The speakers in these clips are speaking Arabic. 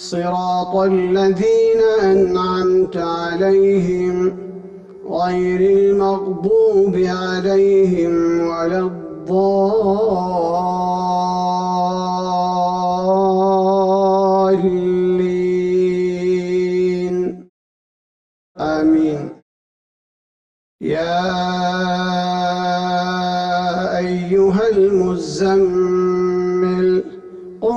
صراط الذين أنعمت عليهم غير المغضوب عليهم ولا الضالين. آمين. يا أيها المزمل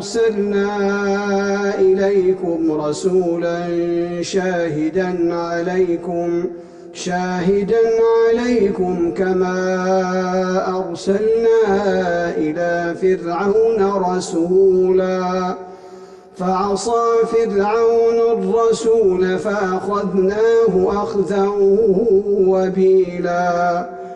أرسلنا إليكم رسولا شاهدا عليكم شاهدا عليكم كما أرسلنا إلى فرعون رسولا. فعصى فرعون الرسول فأخذناه أخذا وبيلا.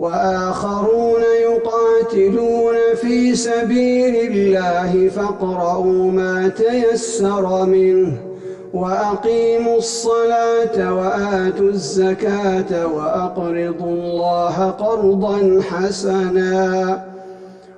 وآخرون يقاتلون في سبيل الله فاقرؤوا ما تيسر منه وأقيموا الصلاة وآتوا الزكاة وأقرضوا الله قرضا حسنا